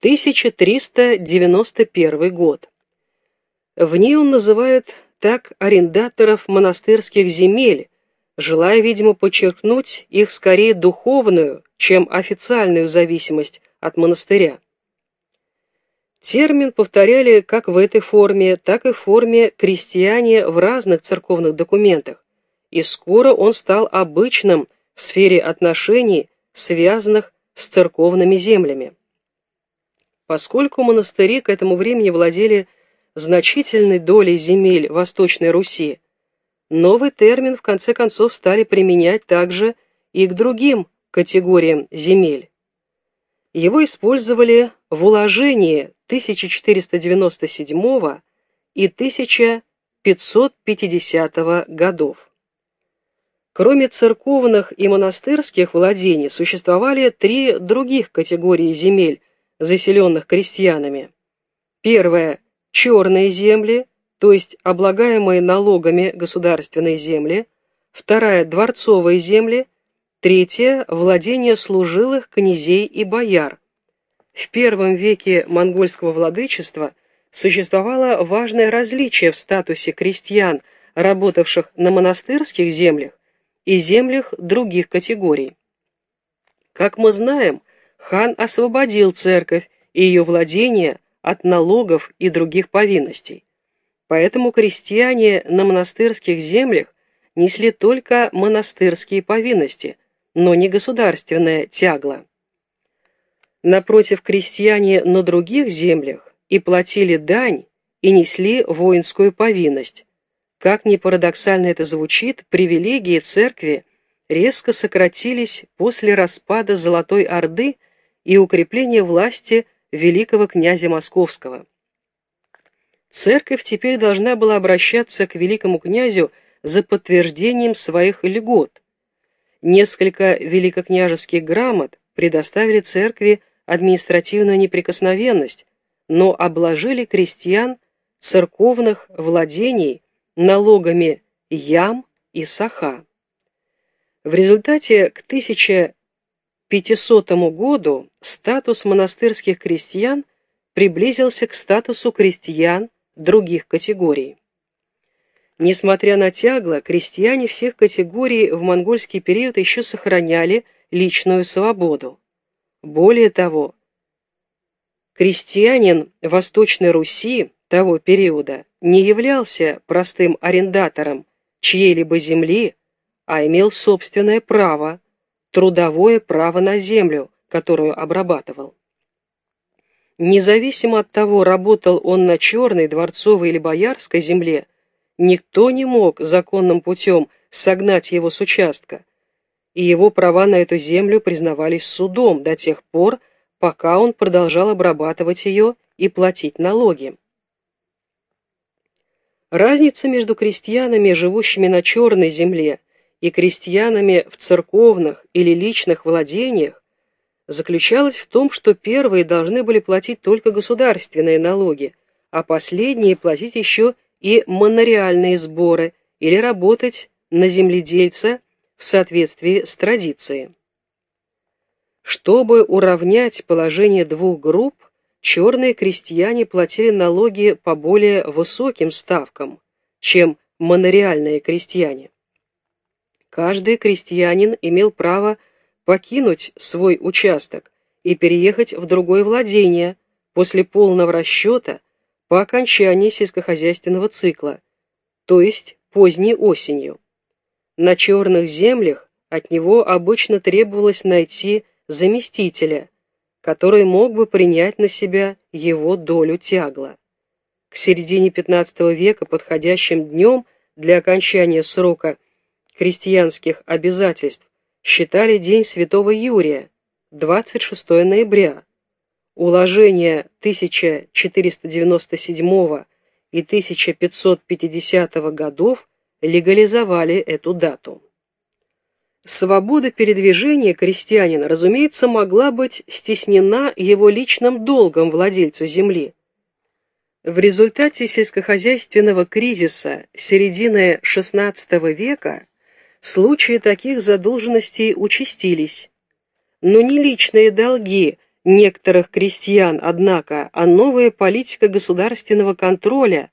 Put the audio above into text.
1391 год. В ней он называет так арендаторов монастырских земель, желая, видимо, подчеркнуть их скорее духовную, чем официальную зависимость от монастыря. Термин повторяли как в этой форме, так и в форме крестьяне в разных церковных документах, и скоро он стал обычным в сфере отношений, связанных с церковными землями. Поскольку монастыри к этому времени владели значительной долей земель Восточной Руси, новый термин в конце концов стали применять также и к другим категориям земель. Его использовали в уложении 1497 и 1550 годов. Кроме церковных и монастырских владений существовали три других категории земель, заселенных крестьянами. Первая – черные земли, то есть облагаемые налогами государственные земли. Вторая – дворцовые земли. Третья – владение служилых князей и бояр. В первом веке монгольского владычества существовало важное различие в статусе крестьян, работавших на монастырских землях, и землях других категорий. Как мы знаем, хан освободил церковь и ее владения от налогов и других повинностей. Поэтому крестьяне на монастырских землях несли только монастырские повинности, но не государственное тягло. Напротив, крестьяне на других землях и платили дань, и несли воинскую повинность, как ни парадоксально это звучит, привилегии церкви резко сократились после распада Золотой Орды и укрепления власти великого князя Московского. Церковь теперь должна была обращаться к великому князю за подтверждением своих льгот. Несколько великокняжеских грамот предоставили церкви административную неприкосновенность, но обложили крестьян церковных владений налогами ям и саха. В результате к 1500 году статус монастырских крестьян приблизился к статусу крестьян других категорий. Несмотря на тягло, крестьяне всех категорий в монгольский период еще сохраняли личную свободу. Более того, крестьянин Восточной Руси того периода не являлся простым арендатором чьей-либо земли, а имел собственное право, трудовое право на землю, которую обрабатывал. Независимо от того, работал он на черной, дворцовой или боярской земле, никто не мог законным путем согнать его с участка, и его права на эту землю признавались судом до тех пор, пока он продолжал обрабатывать ее и платить налоги. Разница между крестьянами, живущими на черной земле, и крестьянами в церковных или личных владениях заключалась в том, что первые должны были платить только государственные налоги, а последние платить еще и монориальные сборы или работать на земледельца в соответствии с традицией. Чтобы уравнять положение двух групп, черные крестьяне платили налоги по более высоким ставкам, чем монориальные крестьяне. Каждый крестьянин имел право покинуть свой участок и переехать в другое владение после полного расчета по окончании сельскохозяйственного цикла, то есть поздней осенью. На черных землях от него обычно требовалось найти заместителя – который мог бы принять на себя его долю тягла. К середине XV века подходящим днем для окончания срока крестьянских обязательств считали День Святого Юрия, 26 ноября. Уложения 1497 и 1550 годов легализовали эту дату. Свобода передвижения крестьянина, разумеется, могла быть стеснена его личным долгом владельцу земли. В результате сельскохозяйственного кризиса середины XVI века случаи таких задолженностей участились. Но ни личные долги, некоторых крестьян, однако, а новая политика государственного контроля